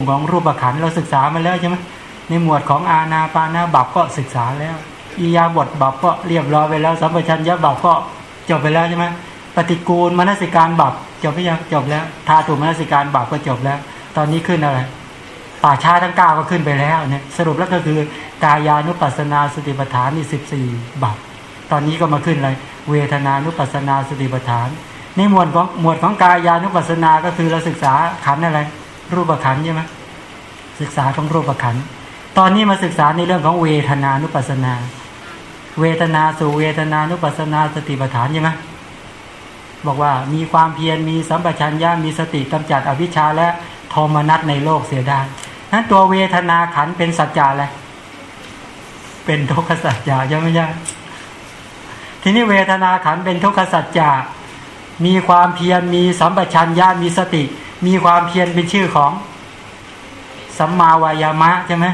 ของรูปขันเราศึกษามาแล้วใช่ไหมในหมวดของอาณาปานาบัพก็ศึกษาแล้วอียาบทบัพก็เรียบร้อยไปแล้วสัมปชัญญะบัพก็จบไปแล้วใช่ไหมปฏิกูลมนสิการบัพจบไปยังจบแล้วทาตุมนสิการบัพก็จบแล้ว ตอนนี้ขึ้นอะไรป่าชาทั้งเก้าก็ขึ้นไปแล้วเนี่ยสรุปแล้วก็คือกายานุปัสสนาสติปัฏฐานนี่สิบสี่บัพตอนนี้ก็มาขึ้นอะไรเวทนานุปัสสนาสติปัฏฐานในหมวดของหมวดของกายานุปัสสนาก็คือเราศึกษาขันอะไร รูปขันใช่ไหมศึกษาของรูปขันตอนนี้มาศึกษาในเรื่องของเวทนานุปัสนา เวทนาสู่เวทนานุปัสสนาสติปัฏฐานใช่ไหมบอกว่ามีความเพียรมีสัมปชัญญะมีสติกำจัดอวิชชาและโทมนัสในโลกเสียได้นั้นตัวเวทนาขันเป็นสัจจะอะไรเป็นทุกขสัจจะใช่ไหมใช่ทีนี้เวทนาขันเป็นทุกขสัจจะมีความเพียรมีสัมปชัญญะมีสติ มีความเพียรเป็นชื่อของสัมมาวายามะใช่ไหม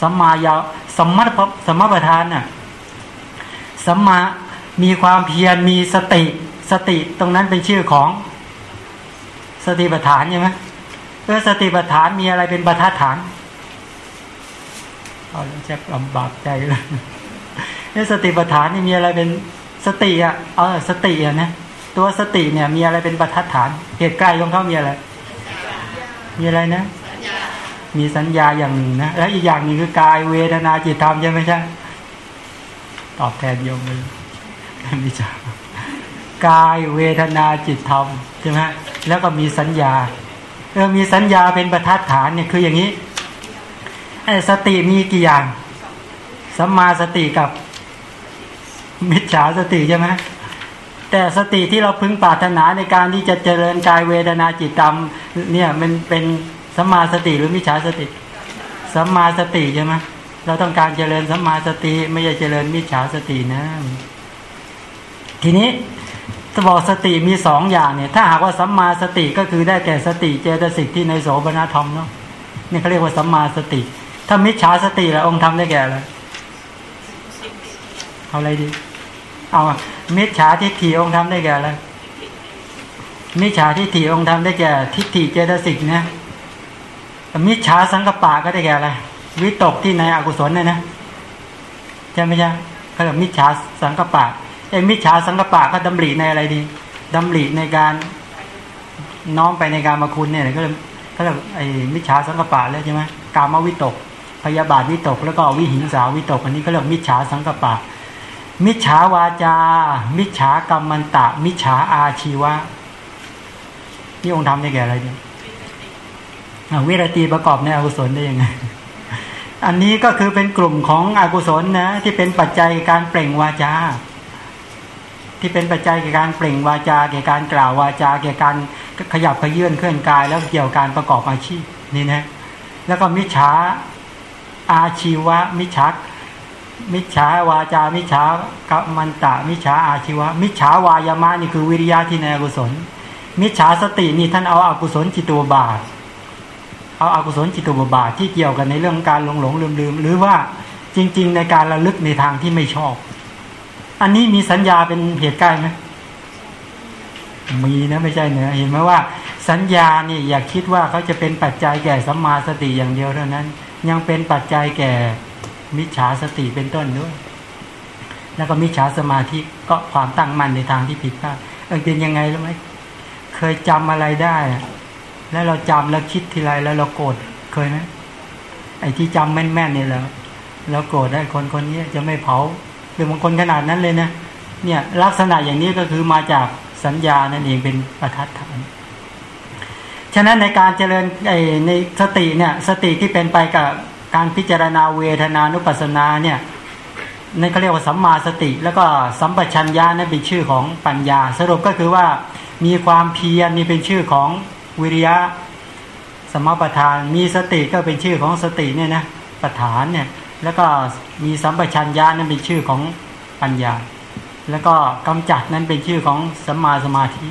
สัมมายาสัมมัตสัมมาประธานน่ะสัมมามีความเพียรมีสติสติตรงนั้นเป็นชื่อของสติปัฏฐานใช่ไหมเออสติปัฏฐานมีอะไรเป็นประทัดฐานเอาแล้วจะลำบากใจเลยนี่สติปัฏฐานนี่มีอะไรเป็นสติอะเออสติอะนะ ตัวสติเนี่ย มีอะไรเป็นประทัดฐานเหตุใกล้ของเขามีอะไร มีอะไรนะ มีสัญญาอย่างหนึ่งนะ แล้วอีกอย่างหนึ่งคือกายเวทนาจิตธรรมใช่ไหมใช่ตอบแทนโยมเลยไม่ใช่กายเวทนาจิตธรรมใช่ไหมแล้วก็มีสัญญาเออมีสัญญาเป็นประทัดฐานเนี่ยคืออย่างนี้ไอ้สติมีกี่อย่างสัมมาสติกับมิจฉาสติใช่ไหม แต่สติที่เราพึงปรารถนาในการที่จะเจริญกายเวทนาจิตธรรมเนี่ยมันเป็นสัมมาสติหรือมิจฉาสติสัมมาสติใช่ไหมเราต้องการเจริญสัมมาสติ ไม่ใช่เจริญมิจฉาสตินะ ทีนี้จะบอกสติมีสองอย่างเนี่ย ถ้าหากว่าสัมมาสติก็คือได้แก่สติเจตสิกที่ในโสบนาธรรมเนาะนี่เขาเรียกว่าสัมมาสติ ถ้ามิจฉาสติแล้วองค์ทำได้แก่อะไรเอาอะไรดี เอามิจฉาทิฏฐิองค์ทำได้แก่อะไรมิจฉาทิฏฐิองค์ทำได้แก่ทิฏฐิเจตสิกนะมิจฉาสังกปะก็ได้แก่อะไรวิตกที่ในอกุศลเนี่ยนะใช่ไหมใช่เขาเรียกมิจฉาสังกปะไอ้มิจฉาสังกปะก็ดำริในอะไรดีดำริในการน้อมไปในการมาคุณเนี่ยก็เลยเขาเรียกไอ้มิจฉาสังกปะแล้วใช่ไหมกามวิตก พยาบาทวิตก แล้วก็วิหิงสาวิตก อันนี้เขาเรียกมิจฉาสังกปะ มิจฉาวาจา มิจฉากรรมันตะ มิจฉาอาชีวะนี่องค์ทำได้แก่อะไรเนี่ยวิรตีประกอบในอกุศลได้ยังไง อันนี้ก็คือเป็นกลุ่มของอกุศลนะ ที่เป็นปัจจัยการเปล่งวาจา ที่เป็นปัจจัยแก่การเปล่งวาจาแก่การกล่าววาจาแก่การขยับขยื่นเคลื่อนกาย แล้วเกี่ยวการประกอบอาชีพนี่นะ แล้วก็มิจฉาอาชีวะ มิจฉา มิจฉาวาจา มิจฉากรรมันตะ มิจฉาอาชีวะ มิจฉาวายามะนี่คือวิริยะที่ในอกุศล มิจฉาสตินี่ท่านเอาอากุศลจิตตัวบาท เอาอากุศลจิตตุบาทที่เกี่ยวกันในเรื่องการหลงหลงลืมลืมหรือว่าจริง ๆ ในการระลึกในทางที่ไม่ชอบ อันนี้มีสัญญาเป็นเหตุใกล้ไหมมีนะไม่ใช่เนื้อเห็นไหมว่า สัญญานี่อย่าคิดว่าเขาจะเป็นปัจจัยแก่สัมมาสติอย่างเดียวเท่านั้น ยังเป็นปัจจัยแก่ มิจฉาสติเป็นต้นด้วย แล้วก็มิจฉาสมาธิก็ความตั้งมั่นในทางที่ผิดพลาดเออเป็นยังไงรู้ไหมเคยจำอะไรได้ แล้วเราจำแล้วคิดทีไรแล้วเราโกรธเคยไหมไอ้ที่จำแม่นๆเนี่ยแล้วเราโกรธได้คนคนนี้จะไม่เผาหรือบางคนขนาดนั้นเลยนะเนี่ยลักษณะอย่างนี้ก็คือมาจากสัญญานั่นเองเป็นประทัดฐาน ฉะนั้นในการเจริญในสติเนี่ยสติที่เป็นไปกับ การพิจารณาเวทนานุปัสสนาเนี่ยนั่นเขาเรียกว่าสัมมาสติ แล้วก็สัมปชัญญะนั่นเป็นชื่อของปัญญา สรุปก็คือว่ามีความเพียรนี่เป็นชื่อของวิริยะสมประธาน มีสติก็เป็นชื่อของสติเนี่ยนะประธานเนี่ยแล้วก็มีสัมปชัญญะนั่นเป็นชื่อของปัญญา แล้วก็กำจัดนั้นเป็นชื่อของสัมมาสมาธิ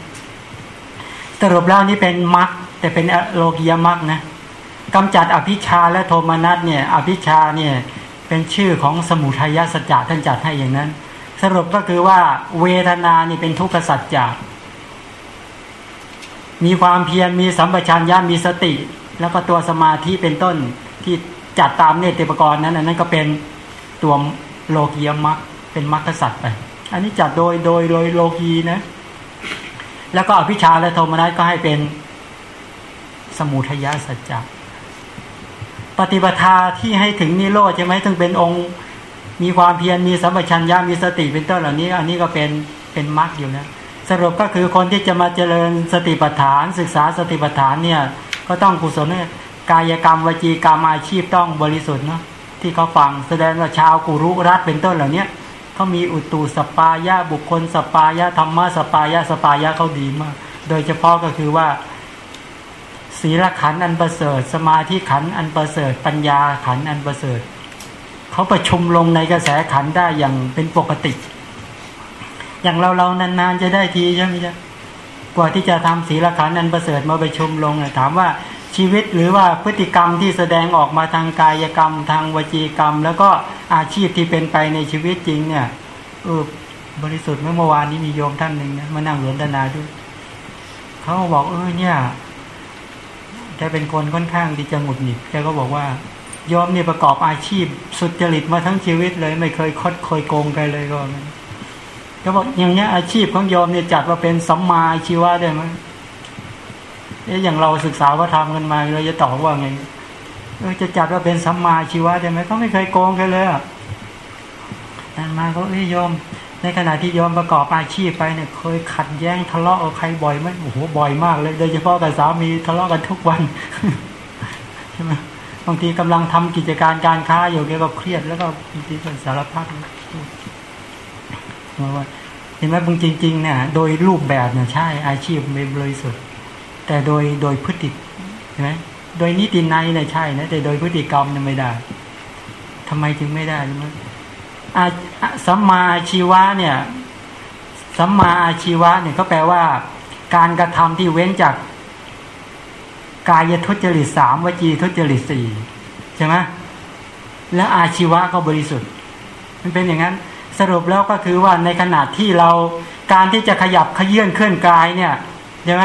สรุปแล้วนี่เป็นมรรคแต่เป็นโลกียมรรคนะ กำจัดอภิชาและโทมนัสเนี่ยอภิชาเนี่ยเป็นชื่อของสมุทัยสัจจะท่านจัดให้อย่างนั้น สรุปก็คือว่าเวทนานี่เป็นทุกขสัจจะมีความเพียรมีสัมปชัญญะมีสติ แล้วก็ตัวสมาธิเป็นต้นที่จัดตามเนติปกรณ์นั้นนั้นก็เป็นตัวโลกียมัคเป็นมรรคสัตว์ไป อันนี้จัดโดยโดยโดยโลกีนะ แล้วก็อภิชาและโทมนัสก็ให้เป็นสมุทัยสัจจะ ปฏิปทาที่ให้ถึงนิโรธใช่ไหมถึงเป็นองค์มีความเพียรมีสัมปชัญญะมีสติเป็นต้นเหล่านี้ อันนี้ก็เป็นเป็นมรรคอยู่นะสรุปก็คือคนที่จะมาเจริญสติปัฏฐาน ศึกษาสติปัฏฐานเนี่ยก็ต้องกุศลเนี่ยกายกรรมวจีกรรมอาชีพต้องบริสุทธิ์เนาะที่เขาฟังแสดงว่าชาวกุรุรัตเป็นต้นเหล่านี้เขามีอุตุสปายะบุคคลสปายะธรรมะสปายะสปายะเขาดีมาก โดยเฉพาะก็คือว่า ศีลขันอันประเสริฐ สมาธิขันอันประเสริฐ ปัญญาขันอันประเสริฐเขาประชุมลงในกระแสขันได้อย่างเป็นปกติ อย่างเราเรานานๆจะได้ทีใช่ไหมจ๊ะกว่าที่จะทำศีลขันอันประเสริฐมาประชุมลงถามว่าชีวิตหรือว่าพฤติกรรมที่แสดงออกมาทางกายกรรม ทางวจีกรรม แล้วก็อาชีพที่เป็นไปในชีวิตจริงเนี่ยเออบริสุทธิ์เมื่อวานนี้มีโยมท่านหนึ่งนะมานั่งหลวงตนาด้วยเขาบอกเออเนี่ย แกเป็นคนค่อนข้างที่จะหงุดหงิดแกก็บอกว่ายอมเนี่ยประกอบอาชีพสุจริตมาทั้งชีวิตเลย ไม่เคยคดเคยโกงใครเลยก็ก็บอกอย่างเนี้ยอาชีพของยอมเนี่ยจัดว่าเป็นสัมมาชีวะได้ไหมเอ๊ะอย่างเราศึกษาว่าทำกันมาเราจะตอบว่าไงเออจะจัดว่าเป็นสัมมาชีวะได้ไหมเขาไม่เคยโกงกันเลยอะนั่นมาเขาเอ้ยยอม ในขณะที่ยอมประกอบอาชีพไปเนี่ยเคยขัดแย้งทะเลาะกับใครบ่อยไหมโอ้โหบ่อยมากเลยโดยเฉพาะกับสามีทะเลาะกันทุกวันใช่ไหมบางทีกำลังทำกิจการการค้าอยู่แกก็เครียดแล้วก็บางทีก็สารพัดว่าเห็นไหมบางจริงๆเนี่ยโดยรูปแบบเนี่ยใช่อาชีพไม่บริสุทธิ์แต่โดยโดยพฤติใช่ไหมโดยนิตินัยเนี่ยใช่นะแต่โดยพฤติกรรมเนี่ยไม่ได้ทำไมจึงไม่ได้รู้ไหม สัมมาชีวะเนี่ยสัมมาอาชีวะเนี่ยก็แปลว่า การกระทำที่เว้นจากกายทุจริตสามวจีทุจริตสี่ใช่ไหมแล้วอาชีวะก็บริสุทธิ์ มันเป็นอย่างนั้น สรุปแล้วก็คือว่าในขณะที่เราการที่จะขยับขยื่นเคลื่อนกายเนี่ยใช่ไหม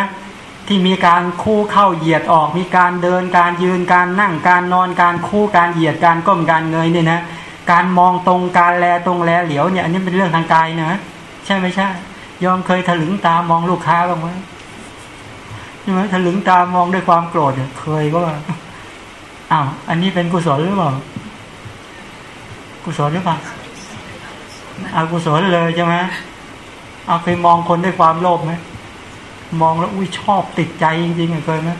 ที่มีการคู่เข้าเหยียดออกมีการเดินการยืนการนั่งการนอนการคู่การเหยียดการก้มการเงยเนี่ยนะ การมองตรงการแลตรงแลเหลียวเนี่ยอันนี้เป็นเรื่องทางกายนะใช่ไหมใช่ยอมเคยถลึงตามองลูกค้าบ้างไหมใช่ไหมถลึงตามองด้วยความโกรธเนี่ยเคยก็ว่าอ้าวอันนี้เป็นกุศลหรือเปล่ากุศลหรือเปล่าอากุศลเลยใช่ไหมเอาเคยมองคนด้วยความโลภไหมมองแล้วอุ้ยชอบติดใจจริงๆเคยไหม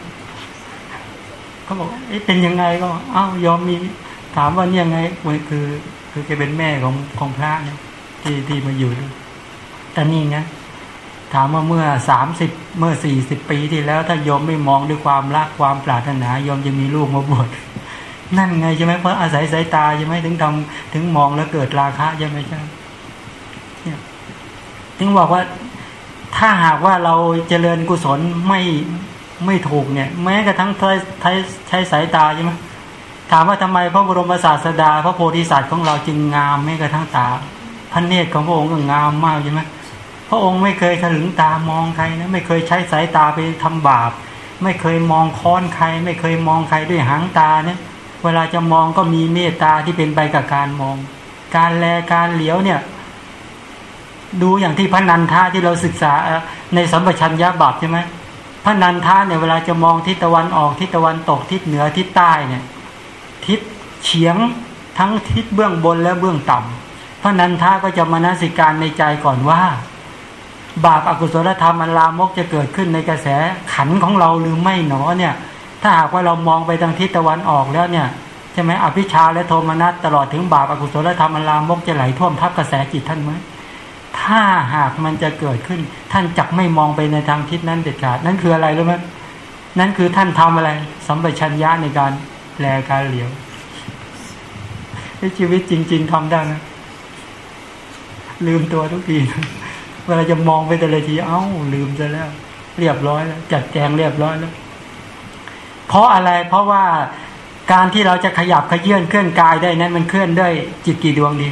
เขาบอกเอ๊ะเป็นยังไงก็อ้าวยอมมี ถามว่าเนี่ยไงคือ คือแกเป็นแม่ของของพระเนี่ยที่ที่มาอยู่แต่นี่นะถามว่าเมื่อสามสิบเมื่อสี่สิบปีที่แล้ว ถ้ายอมไม่มองด้วยความรักความปรารถนายอมจะมีลูกมาบวชนั่นไงใช่ไหมเพราะอาศัยสายตาใช่ไหมถึงทำถึงมองแล้วเกิดราคะใช่ไหมใช่ถึงบอกว่าถ้าหากว่าเราเจริญกุศลไม่ไม่ถูกเนี่ย แม้กระทั่งใช้ใช้สายตาใช่ไหม ถามว่าทำไมพระบรมศาสดา พระโพธิสัตว์ของเราจึงงามแม้กระทั่งตาพระเนตรของพระองค์ก็งามมากใช่ไหมพระองค์ไม่เคยถลึงตามองใครนะไม่เคยใช้สายตาไปทำบาป ไม่เคยมองค้อนใคร ไม่เคยมองใครด้วยหางตาเนี่ยเวลาจะมองก็มีเมตตาที่เป็นไปกับการมอง การแลการเหลียวเนี่ยดูอย่างที่พระนันทาที่เราศึกษาในสัมปชัญญะบาปใช่ไหมพระนันทาเนี่ยเวลาจะมองทิศตะวันออกทิศตะวันตกทิศเหนือทิศใต้เนี่ย ทิศเฉียงทั้งทิศเบื้องบนและเบื้องต่ำพราะนั้นท่าก็จะมานาสิการในใจก่อนว่า บาปอากุศลธรรมอันลามกจะเกิดขึ้นในกระแสขันของเราหรือไม่หนอเนี่ย ถ้าหากว่าเรามองไปทางทิศตะวันออกแล้วเนี่ยใช่ไหมอภิชาและโทมนัสตลอดถึงบาปอากุศลธรรมอันลามกจะไหลท่วมทับกระแสจิตท่านไหมถ้าหากมันจะเกิดขึ้น ท่านจักไม่มองไปในทางทิศนั้นเด็ดขาดนั่นคืออะไรรู้ไหมนั่นคือท่านทำอะไรสัมปชัญญะในการ แลการเหลียวชีวิตจริง ๆทำได้นะลืมตัวทุกทีเวลาจะมองไปแต่ละทีเอ้า ลืมซะแล้ว เรียบร้อยแล้ว จัดแจงเรียบร้อยแล้ว เพราะอะไรเพราะว่าการที่เราจะขยับขยื่นเคลื่อนกายได้นั้นมันเคลื่อนด้วยจิตกี่ดวงดี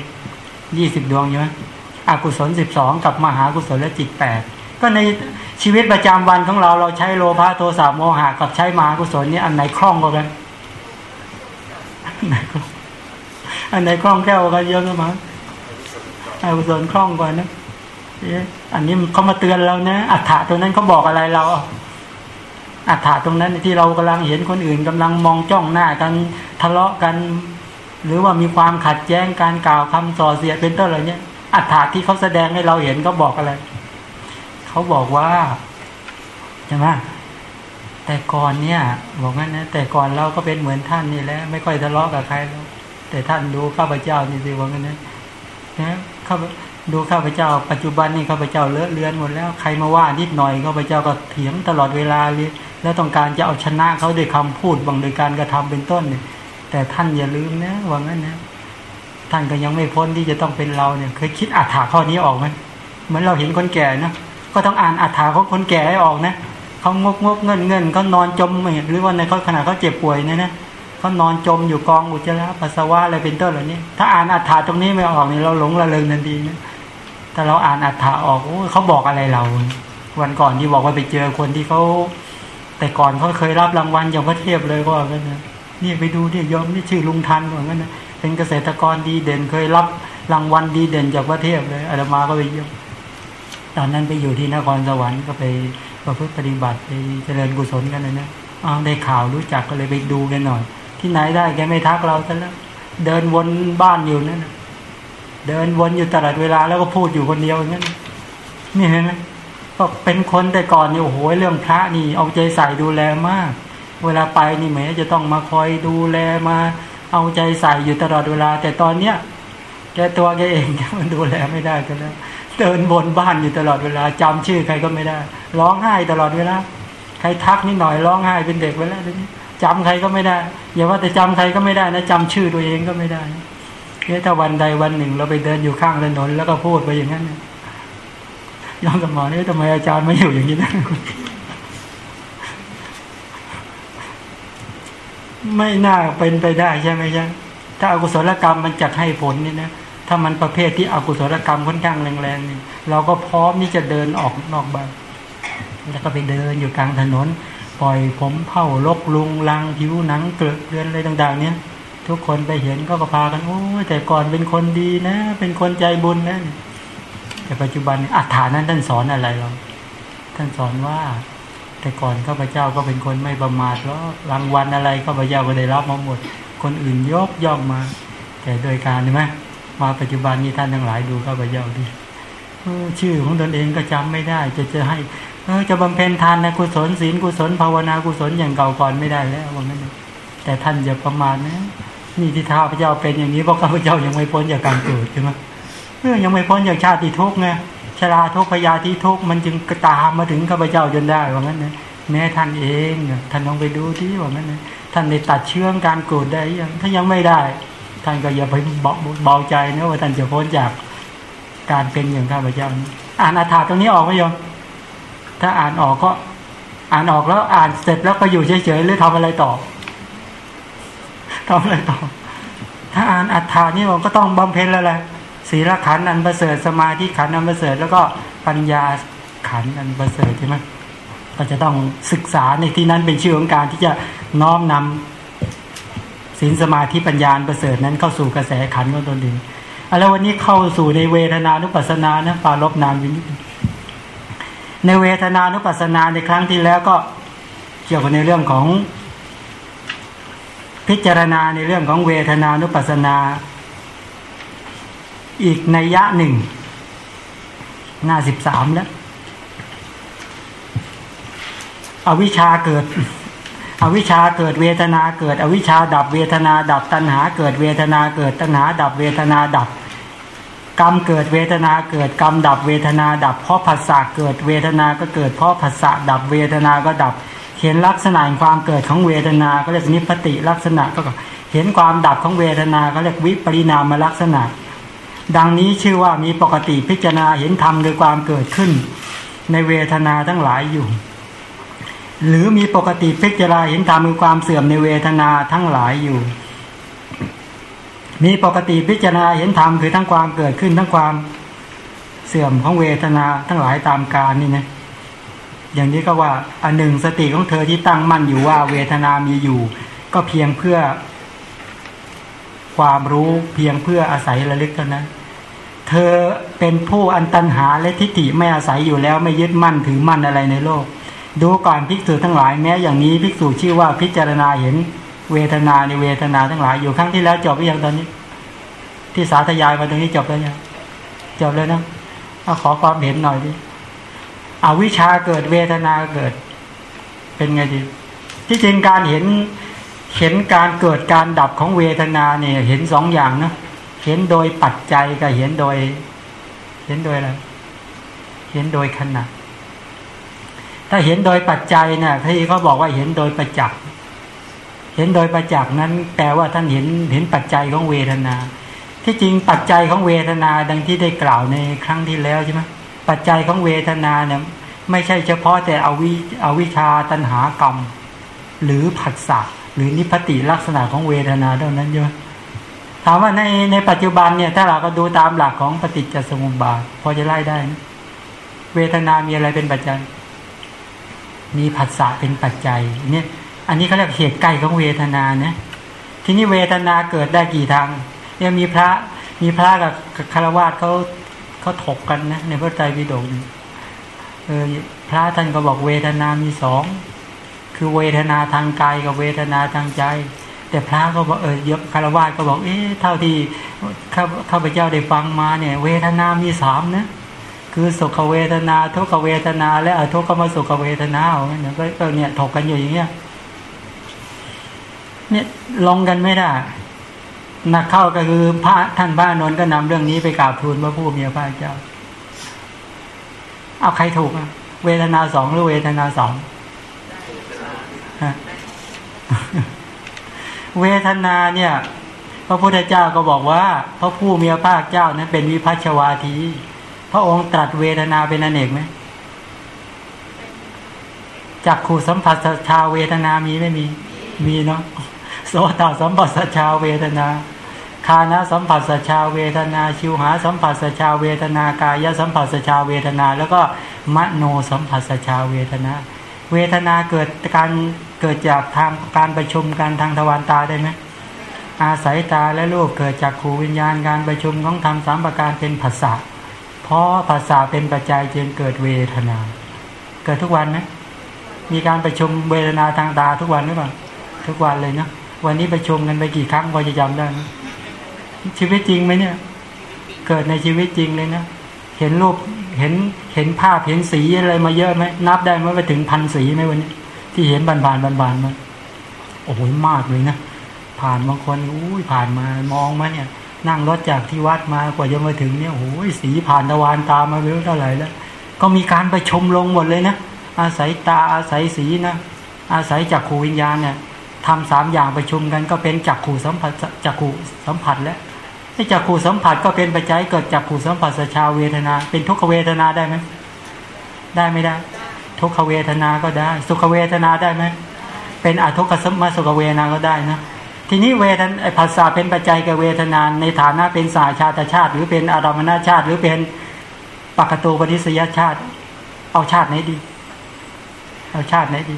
ยี่สิบดวงใช่ไหมอกุศลสิบสองกับมหากุศลและจิตแปดก็ในชีวิตประจำวันของเราเราใช้โลภะโทสะโมหะกับใช้มากุศลนี่อันไหนคล่องกว่ากัน ไหนคล่องอันไหนคล่องแคล่วกันเยอะกันมั้งอกุศลคล่องกว่านะอันนี้เขามาเตือนเรานะอัฏฐะตรงนั้นเขาบอกอะไรเราอัฏฐะตรงนั้นที่เรากำลังเห็นคนอื่นกำลังมองจ้องหน้ากันทะเลาะกัน หรือว่ามีความขัดแย้งการกล่าวคำส่อเสียเป็นต้นอะไรเนี้ยอัฏฐะที่เขาแสดงให้เราเห็นก็บอกอะไรเขาบอกว่าใช่ไหม แต่ก่อนเนี่ยบอกงั้นนะแต่ก่อนเราก็เป็นเหมือนท่านนี่แหละไม่ค่อยทะเลาะกับใครแล้วแต่ท่านดูข้าพเจ้านี่สิว่างั้นนะนะข้าดูข้าพเจ้า ปัจจุบันนี่ข้าพเจ้าเลอะเลือนหมดแล้วใครมาว่านิดหน่อยข้าพเจ้าก็เถียงตลอดเวลาเลยแล้วต้องการจะเอาชนะเขาด้วยคำพูดบางโดยการกระทำเป็นต้นเนี่ยแต่ท่านอย่าลืมนะว่างั้นนะท่านก็ยังไม่พ้นที่จะต้องเป็นเราเนี่ย เคยคิดอัฏฐาข้อนี้ออกไหมเหมือนเราเห็นคนแก่นะก็ต้องอ่านอัฏฐาของคนแก่ให้ออกนะ เขางกงกเงินเงินเขานอนจมหรือว่าในเขาขณะเขาเจ็บป่วยเนี่ยนะเขานอนจมอยู่กองอุจจาระปัสสาวะอะไรเป็นต้นเหล่านี้ ถ้าอ่านอัฏฐาตรงนี้ไม่ออกนี่เราหลงระเริงทันทีนะถ้าเราอ่านอัฏฐาออกโอ้เขาบอกอะไรเรา วันก่อนที่บอกว่าไปเจอคนที่เขาแต่ก่อนเขาเคยรับรางวัลอย่างพระเทพเลยก็ว่ากันนะนี่ไปดูที่ยอมนี่ชื่อลุงทันว่างั้นนะเป็นเกษตรกรดีเด่นเคยรับรางวัลดีเด่นจากพระเทพเลยอาตมาก็ไปเยี่ยมตอนนั้นไปอยู่ที่นครสวรรค์ก็ไป ประพฤติปฏิบัติไปเจริญกุศลกันเลยนะอ้าวได้ข่าวรู้จักก็เลยไปดูกันหน่อย ที่ไหนได้แกไม่ทักเราซะแล้วเดินวนบ้านอยู่นั่นเดินวนอยู่ตลอดเวลาแล้วก็พูดอยู่คนเดียวอย่างนั้นนี่เห็นไหมก็เป็นคนแต่ก่อนนี่โอ้โหเรื่องพระนี่ เอาใจใส่ดูแลมาก เวลาไปนี่แม้จะต้องมาคอยดูแลมา เอาใจใส่อยู่ตลอดเวลา แต่ตอนเนี้ยแกตัวแกเองแกมันดูแลไม่ได้กันแล้ว เดินบนบ้านอยู่ตลอดเวลาจำชื่อใครก็ไม่ได้ ร้องไห้ตลอดเวลาใครทักนิดหน่อยร้องไห้เป็นเด็กไปแล้วเดี๋ยวนี้จำใครก็ไม่ได้อย่าว่าแต่จำใครก็ไม่ได้นะจำชื่อตัวเองก็ไม่ได้เนี่ยถ้าวันใดวันหนึ่ง เราไปเดินอยู่ข้างถนนแล้วก็พูดไปอย่างนั้นย้อนกับหมอนี่ทำไมอาจารย์ไม่อยู่อย่างนี้นะไม่น่าเป็นไปได้ใช่ไหมใช่ถ้าอากุศลกรรมมันจัดให้ผลนี่นะ ถ้ามันประเภทที่อกุศลกรรมค่อนข้างแรงๆนี่เราก็พร้อมที่จะเดินออกนอกบ้านแล้วก็ไปเดินอยู่กลางถนน ปล่อยผมเผาลกลุงลังผิวหนังเกลือเกลือนอะไรต่าง ๆ เนี่ยทุกคนไปเห็นก็พากันโอ้แต่ก่อนเป็นคนดีนะ เป็นคนใจบุญนะแต่ปัจจุบันอัฏฐานั้นท่านสอนอะไรเราท่านสอนว่า แต่ก่อนข้าพเจ้าก็เป็นคนไม่ประมาทแล้วรางวัลอะไรข้าพเจ้าก็ได้รับมาหมด คนอื่นยกย่องมา แต่โดยการใช่ไหม มาปัจจุบันนี้ท่านทั้งหลายดูข้าพเจ้าดิชื่อของตนเองก็จำไม่ได้ จะจะให้เออจะบำเพ็ญทานในกุศลศีลกุศลภาวนากุศลอย่างเก่าก่อนไม่ได้แล้วว่างั้นแต่ท่านอย่าประมาทนะนี่ที่ท้าพระเจ้าเป็นอย่างนี้เพราะข้าพเจ้ายังไม่พ้นจากการเกิดใช่ไหมเออยังไม่พ้นจากชาติทุกข์ไงชราทุกข์พยาธิทุกข์มันจึงกระตามมาถึงข้าพเจ้าจนได้ว่างั้นนะแม้ท่านเองท่านลองไปดูที่ว่างั้นนะท่านได้ตัดเชื่องการโกรธได้ยังถ้ายังไม่ได้ ท่านก็อย่าไปเบาใจนะว่าท่านจะพ้นจากการเป็นอย่างข้าพเจ้าอ่านอาถาตรงนี้ออกไหมโยมถ้าอ่านออกก็ อ่านออกแล้วอ่านเสร็จแล้วก็อยู่เฉยๆหรือทำอะไรต่อทำอะไรต่อ ถ้าอ่านอัฏฐานี่ผมก็ต้องบำเพ็ญแล้วแหละศีลขันอันประเสริฐสมาธิขันอันประเสริฐแล้วก็ปัญญาขันอันประเสริฐใช่ไหมก็จะต้องศึกษาในที่นั้นเป็นชื่อของการที่จะน้อมนำ ศีลสมาธิปัญญาประเสริฐนั้นเข้าสู่กระแสขันของตนเองแล้ววันนี้เข้าสู่ในเวทนานุปัสสนานะปาลบนานวินิในเวทนานุปัสสนาในครั้งที่แล้วก็เกี่ยวกับในเรื่องของ พิจารณาในเรื่องของเวทนานุปัสสนา อีกในยะหนึ่งหน้าสิบสามแล้วอวิชาเกิด อวิชชาเกิดเวทนาเกิด อวิชชาดับเวทนาดับตัณหา เกิดเวทนาเกิดตัณหา ดับเวทนาดับ กรรมเกิดเวทนาเกิดกรรมดับเวทนาดับเพราะผัสสะเกิดเวทนาก็เกิดเพราะผัสสะดับเวทนาก็ดับ เห็นลักษณะความเกิดของเวทนาก็เรียกนิพติลักษณะก็เห็นความดับของเวทนาก็เรียกวิปริณามลักษณะ ดังนี้ชื่อว่ามีปกติพิจารณาเห็นธรรมโดยความเกิดขึ้น ในเวทนาทั้งหลายอยู่ หรือมีปกติพิจารณาเห็นธรรมคือความเสื่อมในเวทนาทั้งหลายอยู่ มีปกติพิจารณาเห็นธรรมคือทั้งความเกิดขึ้นทั้งความเสื่อมของเวทนาทั้งหลายตามกาลนี่นะอย่างนี้ก็ว่าอันหนึ่งสติของเธอที่ตั้งมั่นอยู่ว่าเวทนามีอยู่ ก็เพียงเพื่อ ความรู้เพียงเพื่ออาศัยระลึกเท่านั้นเธอเป็นผู้อันตันหาและทิฏฐิไม่อาศัยอยู่แล้วไม่ยึดมั่นถือมั่นอะไรในโลก ดูก่อนภิกษุทั้งหลายแม้อย่างนี้ภิกษุชื่อว่าพิจารณาเห็นเวทนาในเวทนาทั้งหลายอยู่ครั้งที่แล้วจบไปยังตอนนี้ ที่สาธยายมาตรงนี้จบแล้วยังจบเลยนะเอาขอความเห็นหน่อยดิอวิชาเกิดเวทนาเกิด เป็นไงดี ที่จริงการเห็นเห็นการเกิดการดับของเวทนาเนี่ยเห็นสองอย่างนะเห็นโดยปัจจัยกับเห็นโดย เห็นโดยอะไรเห็นโดยขณะ ถ้าเห็นโดยปัจจัยเนี่ยที่เขาบอกว่าเห็นโดยประจักษ์เห็นโดยประจักษ์นั้นแปลว่าท่านเห็นเห็นปัจจัยของเวทนา ที่จริงปัจจัยของเวทนาดังที่ได้กล่าวในครั้งที่แล้วใช่ไหมปัจจัยของเวทนาเนี่ยไม่ใช่เฉพาะแต่อวิอวิชาตัณหากรรม หรือผัสสะหรือนิพติลักษณะของเวทนาเท่านั้นเยอะถามว่าในในปัจจุบันเนี่ยถ้าเราก็ดูตามหลักของปฏิจจสมุปบาทพอจะไล่ได้นะเวทนามีอะไรเป็นปัจจัย มีผัสสะเป็นปัจจัยเนี่ยอันนี้เขาเรียกเหตุใกล้ของเวทนานะทีนี้เวทนาเกิดได้กี่ทางเนี่ยมีพระมีพระกับคารวะเขาเขาถกกันนะในพระไตรปิฎกเออพระท่านก็บอกเวทนามีสองคือเวทนาทางกายกับเวทนาทางใจ แต่พระก็บอกเออเยอะคารวะก็บอกเอ๊ะเท่าที่ข้าข้าพเจ้าได้ฟังมาเนี่ย เวทนามีสามนะ คือสุขเวทนาทุกขเวทนา และอทุกขมสุขเวทนาเนี่ยก็เนี่ยถกกันอยู่อย่างเงี้ยเนี่ยลงกันไม่ได้นักเข้าก็คือพระท่านพระนนท์ก็นำเรื่องนี้ไปกราบทูลพระผู้มีพระเจ้า เอาใครถูกอะเวทนาสองหรือเวทนาสองเวทนาเนี่ย พระพุทธเจ้าก็บอกว่า พระผู้มีพระภาคเจ้านั้นเป็นวิพัชวาที พระองค์ตรัสเวทนาเป็นอนเนกไหมจากขู่สัมผัสชาเวทนามีไม่มี มีเนาะโสตสัมผัสชาเวทนาคานะสัมผัสชาเวทนา ชิวหาสัมผัสชาเวทนากายสัมผัสชาเวทนา แล้วก็มโนสัมผัสสชาเวทนา เวทนาเกิดการเกิดจากทางการประชุมกันทางทวารตาได้ไหมอาศัยตาและรูปเกิดจากขูวิญญาณการประชุมของธรรมสามประการเป็นภาษา เพราะภาษาเป็นปัจจัยจึงเกิดเวทนา เกิดทุกวันไหมมีการประชุมเวทนาทางตาทุกวันหรือเปล่าทุกวันเลยเนาะวันนี้ประชุมกันไปกี่ครั้งพอจะจำได้ชีวิตจริงไหมเนี่ย เกิดในชีวิตจริงเลยนะเห็นรูปเห็นเห็นภาพเห็นสีอะไรมาเยอะไหมนับได้ไหมไปถึงพันสีไหมวันนี้ ที่เห็นบานบานบานบานมาโอ้โหมากเลยนะผ่านบางคนอุ้ยผ่านมามองมาเนี่ย นั่งรถจากที่วัดมากว่าจะมาถึงเนี่ยโอ้ยสีผ่านตะวันตามาเยอะเท่าไหร่แล้ว ก็มีการไปชมลงหมดเลยนะ อาศัยตาอาศัยสีนะ อาศัยจากขูวิญญาณเนี่ยทำสามอย่างประชุมกันก็เป็นจักขู่สัมผัสจักขู่สัมผัสแล้วที่จักขู่สัมผัสก็เป็นปัจจัยเกิดจากขู่สัมผัสสชาเวทนา เป็นทุกขเวทนาได้ไหมได้ไม่ได้ ทุกขเวทนาก็ได้ สุขเวทนาได้ไหมเป็นอทุกขสมมาสุขเวทนาก็ได้นะ ทีนี้เวทนภาษาเป็นปัจจัยกับเวทนานในฐานะเป็นสาชาติชาติ หรือเป็นอารมณชาติ หรือเป็นปกตูปนิสยชาติ เอาชาติไหนดี เอาชาติไหนดี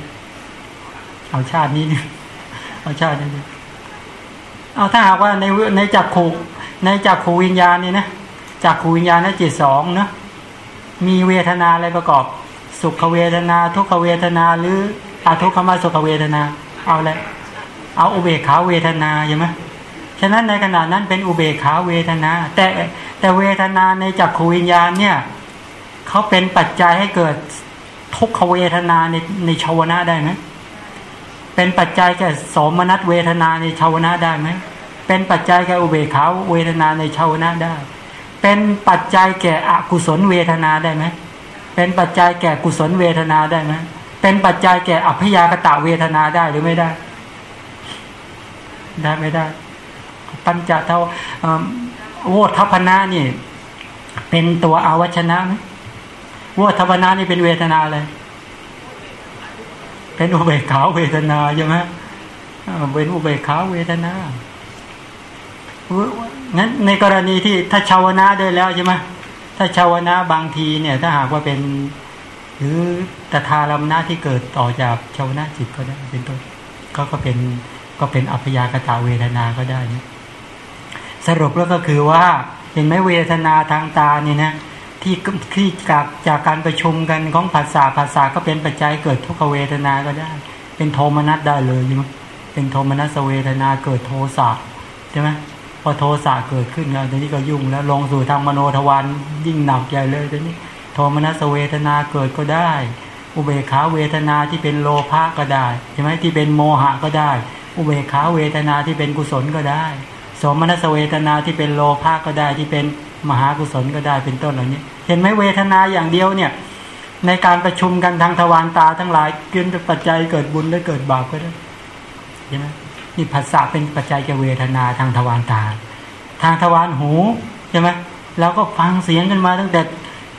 เอาชาตินี้เอาชาตินี้เอาถ้าหากว่าในในจักขูในจักขูวิญญาณนี่นะจักขูวิญญาณนจิตสองนะมีเวทนาอะไรประกอบ สุขเวทนา ทุกขเวทนา หรืออาทุกขมาสุขเวทนา เอาเลย เอาอุเบกขาเวทนาใช่ไหมฉะนั้นในขณะนั้นเป็นอุเบกขาเวทนา แต่แต่เวทนาในจักขวิญญาณเนี่ยเขาเป็นปัจจัยให้เกิดทุกขเวทนาในในชาวนะได้ไหมเป็นปัจจัยแก่สมนัตเวทนาในชาวนะได้ไหมเป็นปัจจัยแก่อุเบกขาเวทนาในชาวนะได้ เป็นปัจจัยแก่อกุศลเวทนาได้ไหมเป็นปัจจัยแก่กุศลเวทนาได้ไหมเป็นปัจจัยแก่อัพยากตะเวทนาได้หรือไม่ได้ ได้ไม่ได้ ปัญจเท่าโวทัพนานี่ เป็นตัวอาวัชนะไหมโวทัพนานี่เป็นเวทนาเลย เป็นอุเบกขาเวทนาใช่ไหมเป็นอุเบกขาเวทนางั้นในกรณีที่ถ้าชาวนาได้แล้วใช่ไหมถ้าชาวนาบางทีเนี่ย ถ้าหากว่าเป็นหรือตถาลมนะที่เกิดต่อจากชาวนาจิตก็ได้เป็นต้นก็ก็เป็น ก็เป็นอัพยากตาเวทนาก็ได้นะสรุปแล้วก็คือว่าเห็นไหมเวทนาทางตาเนี่ยนะที่ที่จากจากการประชุมกันของภาษาภาษาก็เป็นปัจจัยเกิดทุกขเวทนาก็ได้ เป็นโทมนัสได้เลยใช่ไหมเป็นโทมนัสเวทนาเกิดโทสะใช่ไหมพอโทสะเกิดขึ้นแล้วทีนี้ก็ยุ่งแล้วลงสู่ทางมโนทวารยิ่งหนักใหญ่เลยทีนี้ โทมนัสเวทนาเกิดก็ได้ อุเบกขาเวทนาที่เป็นโลภะก็ได้ใช่ไหมที่เป็นโมหะก็ได้ อุเบกขาเวทนาที่เป็นกุศลก็ได้ สมนัสเวทนาที่เป็นโลภะก็ได้ที่เป็นมหากุศลก็ได้เป็นต้นเหล่านี้ เห็นไหมเวทนาอย่างเดียวเนี่ยในการประชุมกันทางทวารตาทั้งหลายเกินปัจจัยเกิดบุญและเกิดบาปก็ได้ใช่ไหมนี่ภาษาเป็นปัจจัยแก่เวทนาทางทวารตา ทางทวารหูใช่ไหมแล้วก็ฟังเสียงกันมาตั้งแต่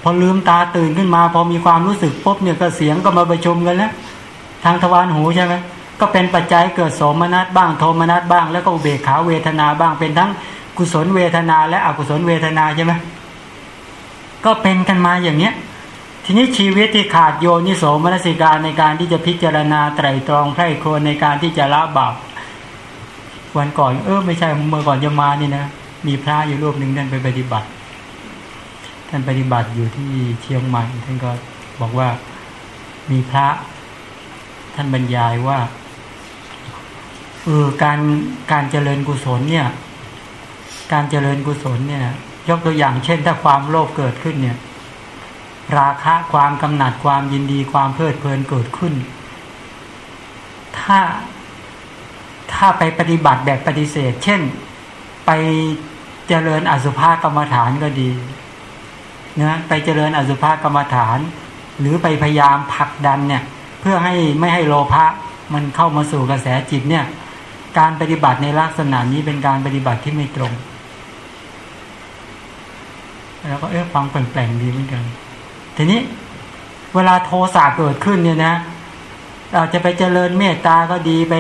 พอลืมตาตื่นขึ้นมา พอมีความรู้สึกปุ๊บเนี่ยก็เสียงก็มาประชุมกันแล้ว ทางทวารหูใช่ไหม ก็เป็นปัจจัยเกิดโสมนัสบ้างโทมนัสบ้าง แล้วก็อุเบกขาเวทนาบ้างเป็นทั้งกุศลเวทนา และอกุศลเวทนาใช่ไหมก็เป็นกันมาอย่างเนี้ย ทีนี้ชีวิตที่ขาดโยนิโสมนสิการในการที่จะพิจารณาไตรตรองไพร่ครวญในการที่จะละบาปวันก่อน เออไม่ใช่เมื่อก่อนจะมานี่นะมีพระอยู่รูปหนึ่งท่านไปปฏิบัติ ท่านปฏิบัติอยู่ที่เชียงใหม่ท่านก็บอกว่ามีพระ ท่านบรรยายว่า เออการการเจริญกุศลเนี่ย การเจริญกุศลเนี่ย ยกตัวอย่างเช่น ถ้าความโลภเกิดขึ้นเนี่ย ราคะความกำหนัดความยินดีความเพลิดเพลินเกิดขึ้น ถ้าถ้าไปปฏิบัติแบบปฏิเสธ เช่น ไปเจริญอสุภกรรมฐานก็ดีนะไปเจริญอสุภกรรมฐาน หรือไปพยายามผลักดันเนี่ย เพื่อให้ไม่ให้โลภะมันเข้ามาสู่กระแสจิตเนี่ย การปฏิบัติในลักษณะนี้เป็นการปฏิบัติที่ไม่ตรง แล้วก็เอ๊ะฟังแปลงๆดีเหมือนกัน ทีนี้เวลาโทสะเกิดขึ้นเนี่ยนะอาจะไปเจริญเมตตาก็ดีไป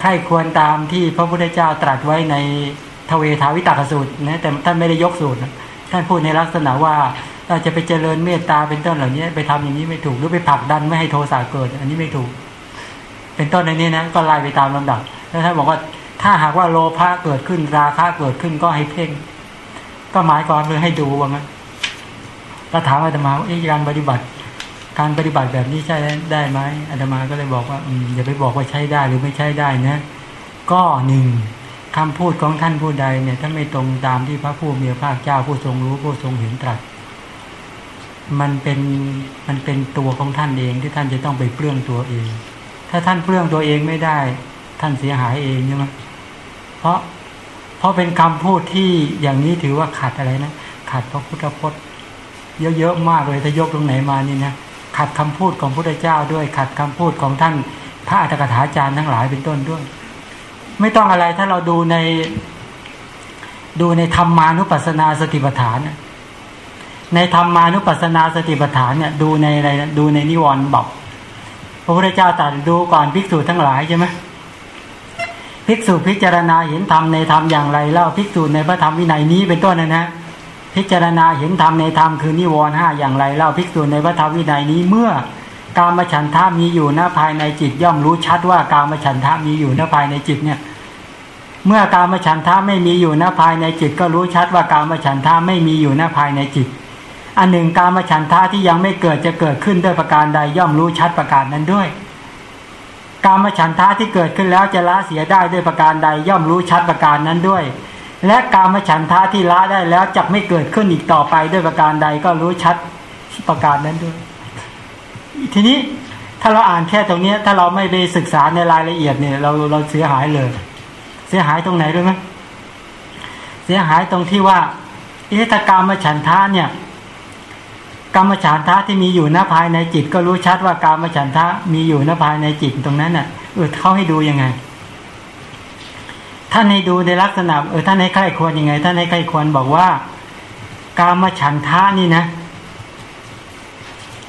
ใครควรตามที่พระพุทธเจ้าตรัสไว้ในทเวทาวิตากสูตรนะแต่ท่านไม่ได้ยกสูตรท่านพูดในลักษณะว่าเราจะไปเจริญเมตตาเป็นต้นเหล่านี้ไปทำอย่างนี้ไม่ถูกหรือไปผลักดันไม่ให้โทสะเกิด อันนี้ไม่ถูก เป็นต้นในนี้นะก็ไล่ไปตามลำดับ แล้วท่านบอกว่าถ้าหากว่าโลภะเกิดขึ้นราคะเกิดขึ้นก็ให้เพ่ง ก็หมายความเลยให้ดูว่างั้นก็ถามอาตมาว่าการปฏิบัติ การปฏิบัติแบบนี้ใช้ได้ไหมอาตมาก็เลยบอกว่าอย่าไปบอกว่าใช้ได้หรือไม่ใช้ได้นะ ก็หนึ่งคำพูดของท่านผู้ใดเนี่ยถ้านไม่ตรงตามที่พระผู้มีพระเจ้าผู้ทรงรู้ผู้ทรงเห็นตรัสมันเป็นมันเป็นตัวของท่านเองที่ท่านจะต้องไปเปลื้องตัวเอง ถ้าท่านเปลื้องตัวเองไม่ได้ ท่านเสียหายเองใช่ไหมเพราะเพราะเป็นคำพูดที่อย่างนี้ถือว่าขัดอะไรนะขัดพระพุทธพจน์เยอะๆมากเลยถ้ายกตรงไหนมานี่นะขัดคำพูดของพระพุทธเจ้าด้วย ขัดคำพูดของท่าน พระอัตถกถาจารย์ทั้งหลายเป็นต้นด้วย ไม่ต้องอะไรถ้าเราดูในดูในธรรมานุปัสสนาสติปัฏฐานในธรรมานุปัสสนาสติปัฏฐานเนี่ยดูในอะไรดูในนิวรณ์บอกพระพุทธเจ้าตรัสดูก่อนภิกษุทั้งหลายใช่ไหม ภิกษุพิจารณาเห็นธรรมในธรรมอย่างไรเล่าภิกษุในพระธรรมวินัยนี้เป็นต้นนะนะพิจารณาเห็นธรรมในธรรมคือนิวรณ์ห้าอย่างไรเล่าภิกษุในพระธรรมวินัยนี้เมื่อการมฉันทามีอยู่หน้าภายในจิตย่อมรู้ชัดว่าการมฉันทามีอยู่หน้าภายในจิตเนี่ย เมื่อการมฉันทาไม่มีอยู่หน้าภายในจิต ก็รู้ชัดว่าการมฉันทาไม่มีอยู่หน้าภายในจิต อันหนึ่งการมฉันทาที่ยังไม่เกิดจะเกิดขึ้นด้วยประการใดย่อมรู้ชัดประการนั้นด้วย การมฉันทาที่เกิดขึ้นแล้วจะละเสียได้ด้วยประการใดย่อมรู้ชัดประการนั้นด้วย และการมฉันทะที่ละได้แล้วจะไม่เกิดขึ้นอีกต่อไปด้วยประการใดก็รู้ชัดประการนั้นด้วย ทีนี้ถ้าเราอ่านแค่ตรงนี้ถ้าเราไม่ไปศึกษาในรายละเอียดเนี่ย เราเราเสียหายเลย เสียหายตรงไหนรู้ไหมเสียหายตรงที่ว่าอิทธกรรมฉันทะเนี่ย กรรมฉันทะที่มีอยู่หน้าภายในจิต ก็รู้ชัดว่าการมฉันทะมีอยู่หน้าภายในจิตตรงนั้นน่ะเออเขาให้ดูยังไง ท่านให้ดูในลักษณะเออท่านให้ใครควรยังไง ท่านให้ใครควรบอกว่า กามฉันทะนี่นะ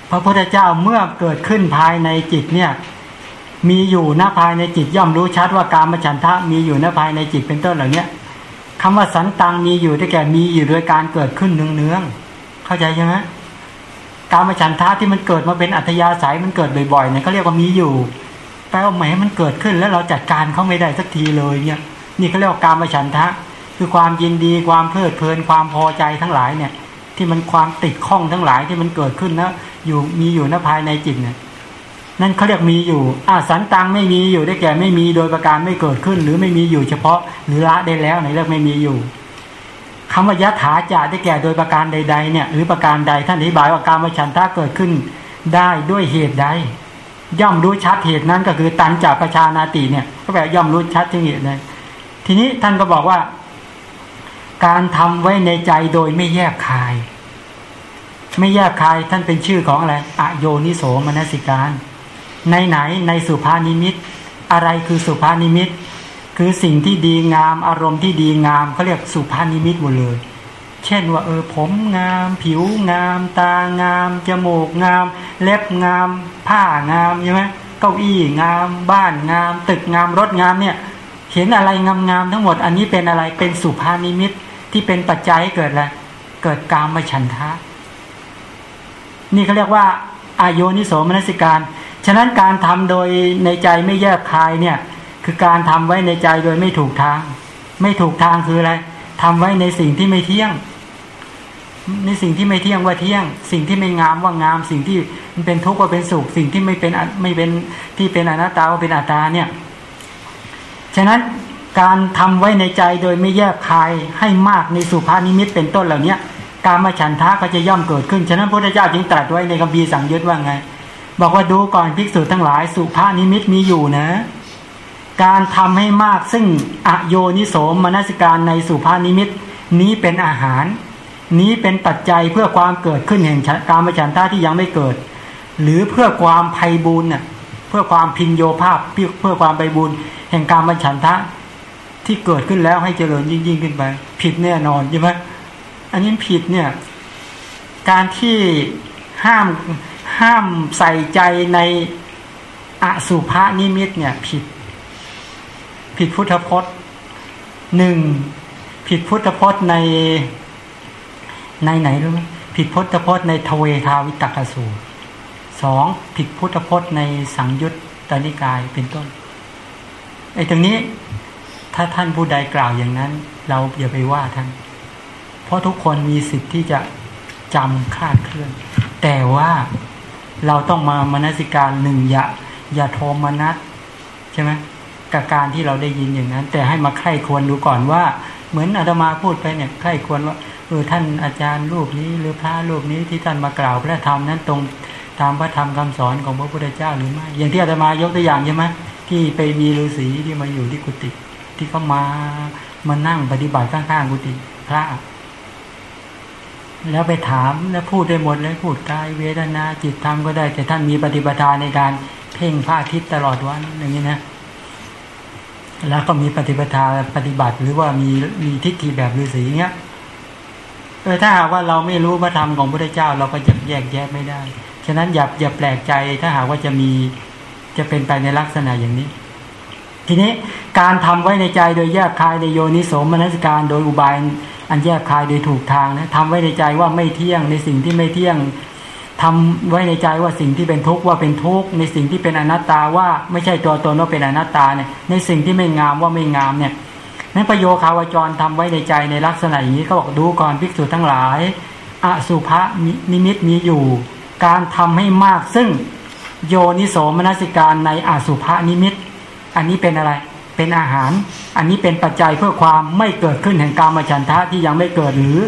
พระพุทธเจ้าเมื่อเกิดขึ้นภายในจิตเนี่ย มีอยู่หน้าภายในจิต ย่อมรู้ชัดว่ากามฉันทะมีอยู่หน้าภายในจิตเป็นต้นเหล่านี้ยคำว่าสันตังมีอยู่ได้แก่มีอยู่โดยการเกิดขึ้นเนืองๆเข้าใจใช่ไหม การมาฉันทะที่มันเกิดมาเป็นอัธยาศัยมันเกิดบ่อยๆเนี่ยเขาเรียกว่ามีอยู่แปลว่าแหมมันเกิดขึ้นแล้วเราจัดการเขาไม่ได้สักทีเลยเนี่ยนี่เขาเรียกว่าการมาฉันทะ คือความยินดีความเพลิดเพลินความพอใจทั้งหลายเนี่ย ที่มันความติดข้องทั้งหลายที่มันเกิดขึ้นนะอยู่มีอยู่ณภายในจิตเนี่ยนั่นเขาเรียกมีอยู่อาสันตังไม่มีอยู่ได้แก่ไม่มีโดยประการไม่เกิดขึ้น หรือไม่มีอยู่เฉพาะหรือละได้แล้วในเรื่องไม่มีอยู่ คำว่ายะถาจะได้แก่โดยประการใด ๆ เนี่ย หรือประการใดท่านอธิบายว่าการมาฉันทะเกิดขึ้นได้ด้วยเหตุใด ย่อมรู้ชัดเหตุนั้นก็คือตันจากประชานาติเนี่ย ก็แปลย่อมรู้ชัดถึงเหตุนั้นทีนี้ท่านก็บอกว่า การทำไว้ในใจโดยไม่แยกคาย ไม่แยกคายท่านเป็นชื่อของอะไรอโยนิโสมนสิการ ในไหนในสุภานิมิต อะไรคือสุภานิมิต คือสิ่งที่ดีงามอารมณ์ที่ดีงามเขาเรียกสุภานิมิตหมดเลย เช่นว่าเออผมงาม ผิวงาม ตางาม จมูกงาม เล็บงาม ผ้างามใช่ไหมเก้าอี้งาม บ้านงาม ตึกงามรถงามเนี่ย เห็นอะไรงามๆทั้งหมด อันนี้เป็นอะไรเป็นสุภานิมิตที่เป็นปัจจัยเกิดอะไรเกิดกามมาฉันทะ นี่เขาเรียกว่าอายโยนิโสมนสิการ ฉะนั้นการทำโดยในใจไม่แยกคายเนี่ย คือการทำไว้ในใจโดยไม่ถูกทาง ไม่ถูกทางคืออะไรทำไว้ในสิ่งที่ไม่เที่ยง ในสิ่งที่ไม่เที่ยงว่าเที่ยง สิ่งที่ไม่งามว่างาม สิ่งที่มันเป็นทุกข์ว่าเป็นสุข สิ่งที่ไม่เป็นไม่เป็นที่เป็นอนัตตาว่าเป็นอัตตาเนี่ย ฉะนั้นการทำไว้ในใจโดยไม่แยกคายให้มากในสุภานิมิตเป็นต้นเหล่านี้การมาฉันทะก็จะย่อมเกิดขึ้น ฉะนั้นพระพุทธเจ้าจึงตรัสไว้ในคัมภีร์สั่งยึดว่าไง บอกว่าดูก่อนภิกษุทั้งหลายสุภานิมิตมีอยู่นะ การทำให้มากซึ่งอโยนิโสมนสิการในสุภานิมิต นี้เป็นอาหาร นี้เป็นปัจจัยเพื่อความเกิดขึ้นแห่งการมฉันทะที่ยังไม่เกิด หรือเพื่อความไพ่บุญเน่ะเพื่อความพินโยภาพเพื่อความไพบุญแห่งการมฉันทะที่เกิดขึ้นแล้วให้เจริญยิ่งยิ่งขึ้นไป ผิดแน่นอนใช่ไหมอันนี้ผิดเนี่ย การที่ห้ามห้ามใส่ใจในอสุภานิมิตเนี่ยผิด ผิดพุทธพจน์หนึ่งผิดพุทธพจน์ในในไหนรู้ไหมผิดพุทธพจน์ในทเวทาวิตกสูตรสองผิดพุทธพจน์ในสังยุตตนิกายเป็นต้นไอ้ตรงนี้ถ้าท่านผู้ใดกล่าวอย่างนั้น เราอย่าไปว่าท่าน เพราะทุกคนมีสิทธิ์ที่จะจำคาดเคลื่อน แต่ว่าเราต้องมามนสิการหนึ่งอย่าอย่าโทมนัสใช่ไหม กับการที่เราได้ยินอย่างนั้น แต่ให้มาใคร่ควรดูก่อนว่า เหมือนอาตมาพูดไปเนี่ยใคร่ควรว่าเออท่านอาจารย์รูปนี้ หรือพระรูปนี้ที่ท่านมากล่าวพระธรรมนั้นตรงตามพระธรรมคำสอนของพระพุทธเจ้าหรือไม่อย่างที่อาตมายกตัวอย่างใช่ไหมที่ไปมีฤาษีที่มาอยู่ที่กุฏิที่เขามามานั่งปฏิบัติข้างๆกุฏิพระแล้วไปถามแล้วพูดได้หมดเลยพูดกายเวทนาจิตธรรมก็ได้ แต่ท่านมีปฏิปทาในการเพ่งพระอาทิตย์ตลอดวันอย่างนี้นะ แล้วก็มีปฏิปทาปฏิบัติหรือว่ามีมีทิฏฐิแบบฤาษีเงี้ยเออถ้าหากว่าเราไม่รู้พระธรรมของพระเจ้า เราก็จะแยกแยะไม่ได้ ฉะนั้นอย่าอย่าแปลกใจถ้าหากว่าจะมีจะเป็นไปในลักษณะอย่างนี้ ทีนี้การทำไว้ในใจโดยแยกคายในโยนิสมนัสการโดยอุบายอันแยกคายโดยถูกทางนะทำไว้ในใจว่าไม่เที่ยงในสิ่งที่ไม่เที่ยง ทำไว้ในใจว่าสิ่งที่เป็นทุกข์ว่าเป็นทุกข์ในสิ่งที่เป็นอนัตตาว่าไม่ใช่ตัวตนว่าเป็นอนัตตาเนี่ยในสิ่งที่ไม่งามว่าไม่งามเนี่ยนั้นประโยคาวจรทำไว้ในใจในลักษณะอย่างนี้เขาบอกดูก่อนภิกษุทั้งหลายอสุภะนิมิตมีอยู่ การทำให้มากซึ่งโยนิโสมนสิการในอสุภานิมิต อันนี้เป็นอะไรเป็นอาหาร อันนี้เป็นปัจจัยเพื่อความไม่เกิดขึ้นแห่งการมฉันทะที่ยังไม่เกิดหรือ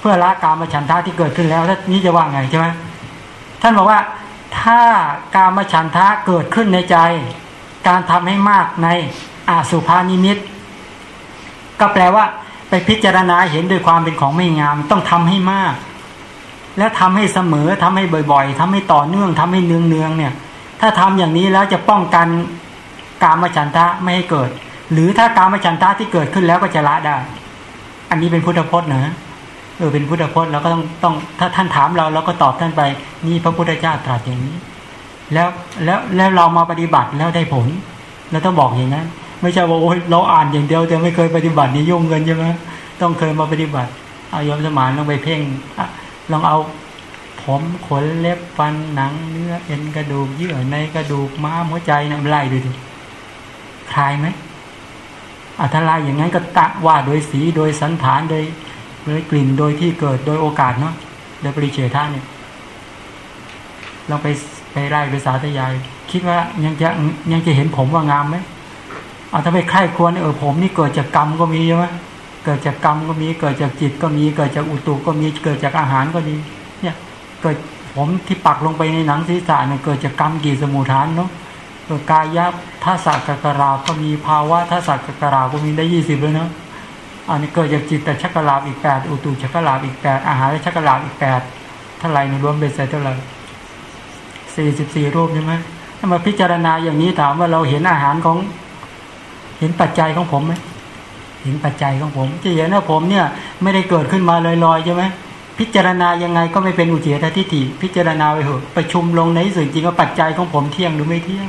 เพื่อละการมฉันทะที่เกิดขึ้นแล้วนนี้จะว่าไงใช่ไหม ท่านบอกว่าถ้าการมฉันทะเกิดขึ้นในใจ การทำให้มากในอาสุภานิมิต ก็แปลว่า ไปพิจารณาเห็นโดยความเป็นของไม่งาม ต้องทำให้มาก แล้วทำให้เสมอทำให้บ่อยๆทำให้ต่อเนื่องทำให้เนืองๆเนี่ย ถ้าทำอย่างนี้แล้วจะป้องกันการมฉันทะไม่ให้เกิด หรือถ้าการมฉันทะที่เกิดขึ้นแล้วก็จะละได้ อันนี้เป็นพุทธพจน์นะ เออเป็นพุทธพจน์เราก็ต้องต้องถ้าท่านถามเราเราก็ตอบท่านไป นี่พระพุทธเจ้าตรัสอย่างนี้ แล้วแล้วแล้วเรามาปฏิบัติแล้วได้ผลเราต้องบอกอย่างนั้นไม่ใช่ว่าโอ้ยเราอ่านอย่างเดียวแต่ไม่เคยปฏิบัตินี่ยุ่งเงินใช่ไหมต้องเคยมาปฏิบัติ เอายมสมานลงไปเพ่งลองเอาผมขนเล็บฟันหนังเนื้อเอ็นกระดูกเยื่อในกระดูกม้ามหัวใจนะไล่ดูดิคลายไหมอัทลายอย่างนั้นก็ตะว่าโดยสีโดยสันฐานโดย โดยกลิ่นโดยที่เกิดโดยโอกาสเนาะโดยปริเฉทาเนี่ยลองไปไปไล่ไปสาธยาย คิดว่ายังจะยังจะเห็นผมว่างามไหมเอาถ้าไปใคร่ควรเออผมนี่เกิดจากกรรมก็มีใช่ไหมเกิดจากกรรมก็มีเกิดจากจิตก็มีเกิดจากอุตุก็มีเกิดจากอาหารก็ดีเนี่ยเกิดผมที่ปักลงไปในหนังศีรษะเนี่ยเกิดจากกรรมกี่สมุทฐานเนาะเกิดกายะท่าสักกราก็มีภาวะท่าสักกราก็มีได้ยี่สิบเลยเนาะ อันนี้เกิดจากจิตแต่ชักกราบอีกแปดอุตุชักกราบอีกแปดอาหารชักกราบอีกแปดเท่าไรในรวมเป็นเสร็จเท่าไรสี่สิบสี่รูปใช่ไหมถ้ามาพิจารณาอย่างนี้ถามว่าเราเห็นอาหารของ เห็นปัจจัยของผมไหมเห็นปัจจัยของผม จะเห็นว่าผมเนี่ย ไม่ได้เกิดขึ้นมาลอยๆใช่ไหมพิจารณายังไงก็ไม่เป็นอุเฉททิฏฐิพิจารณาไปเถอะประชุมลงในส่วนจริงว่าปัจจัยของผมเที่ยงหรือไม่เที่ยง